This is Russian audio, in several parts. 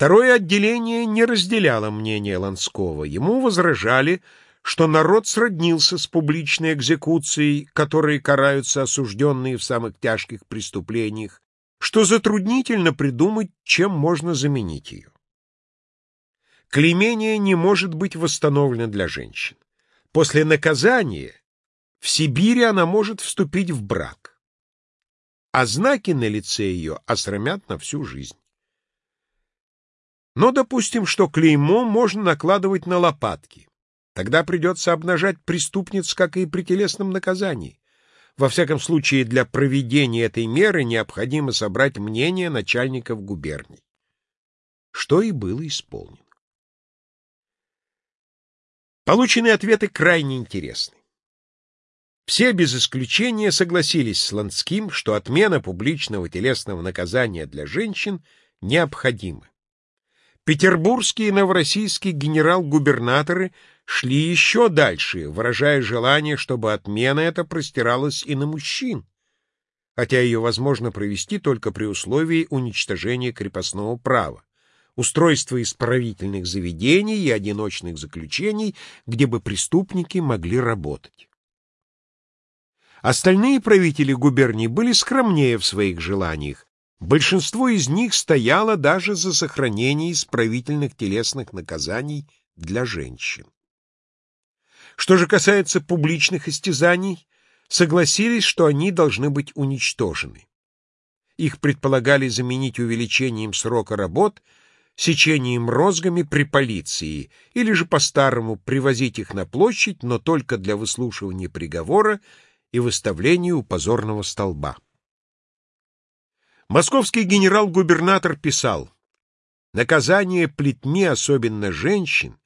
Второе отделение не разделяло мнение Ланского. Ему возражали, что народ сроднился с публичной экзекуцией, которой караются осужденные в самых тяжких преступлениях, что затруднительно придумать, чем можно заменить ее. Клеймение не может быть восстановлено для женщин. После наказания в Сибири она может вступить в брак, а знаки на лице ее осрамят на всю жизнь. Но допустим, что клеймо можно накладывать на лопатки. Тогда придется обнажать преступниц, как и при телесном наказании. Во всяком случае, для проведения этой меры необходимо собрать мнение начальников губерний. Что и было исполнено. Полученные ответы крайне интересны. Все без исключения согласились с Ланским, что отмена публичного телесного наказания для женщин необходима. Петербургские и новороссийские генерал-губернаторы шли еще дальше, выражая желание, чтобы отмена эта простиралась и на мужчин, хотя ее возможно провести только при условии уничтожения крепостного права, устройства исправительных заведений и одиночных заключений, где бы преступники могли работать. Остальные правители губерний были скромнее в своих желаниях, Большинство из них стояло даже за сохранение исправительных телесных наказаний для женщин. Что же касается публичных истязаний, согласились, что они должны быть уничтожены. Их предполагали заменить увеличением срока работ сечением розгами при полиции, или же по-старому привозить их на площадь, но только для выслушивания приговора и выставления у позорного столба. Московский генерал-губернатор писал, «Наказание плетьми, особенно женщин,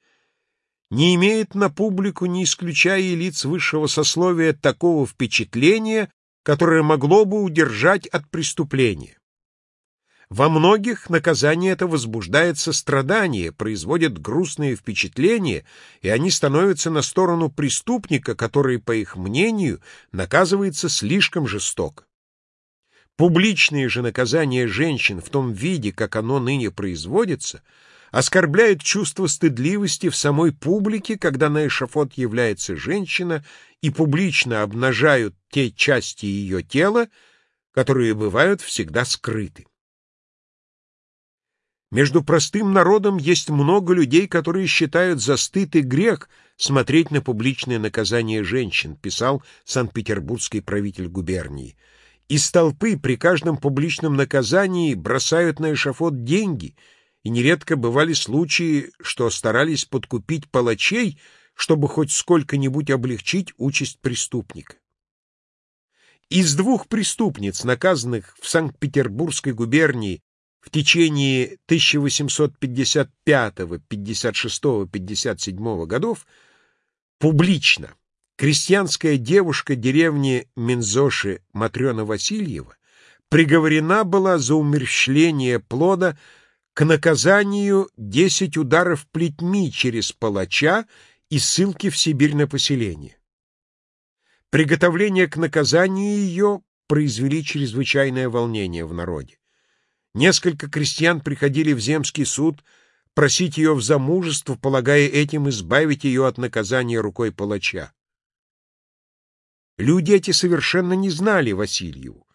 не имеет на публику, не исключая и лиц высшего сословия, такого впечатления, которое могло бы удержать от преступления. Во многих наказание это возбуждает сострадание, производит грустные впечатления, и они становятся на сторону преступника, который, по их мнению, наказывается слишком жестоко. Публичные же наказания женщин в том виде, как оно ныне производится, оскорбляют чувство стыдливости в самой публике, когда на эшафот является женщина, и публично обнажают те части ее тела, которые бывают всегда скрыты. Между простым народом есть много людей, которые считают за стыд и грех смотреть на публичное наказание женщин, писал санкт-петербургский правитель губернии. Из толпы при каждом публичном наказании бросают на эшафот деньги, и нередко бывали случаи, что старались подкупить палачей, чтобы хоть сколько-нибудь облегчить участь преступника. Из двух преступниц, наказанных в Санкт-Петербургской губернии в течение 1855, 56, 57 годов, публично крестьянская девушка деревни Минзоши Матрена Васильева приговорена была за умерщвление плода к наказанию десять ударов плетьми через палача и ссылки в Сибирь на поселение. Приготовление к наказанию ее произвели чрезвычайное волнение в народе. Несколько крестьян приходили в земский суд просить ее в замужество, полагая этим избавить ее от наказания рукой палача. Люди эти совершенно не знали Васильеву,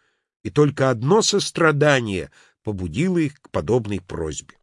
и только одно сострадание побудило их к подобной просьбе.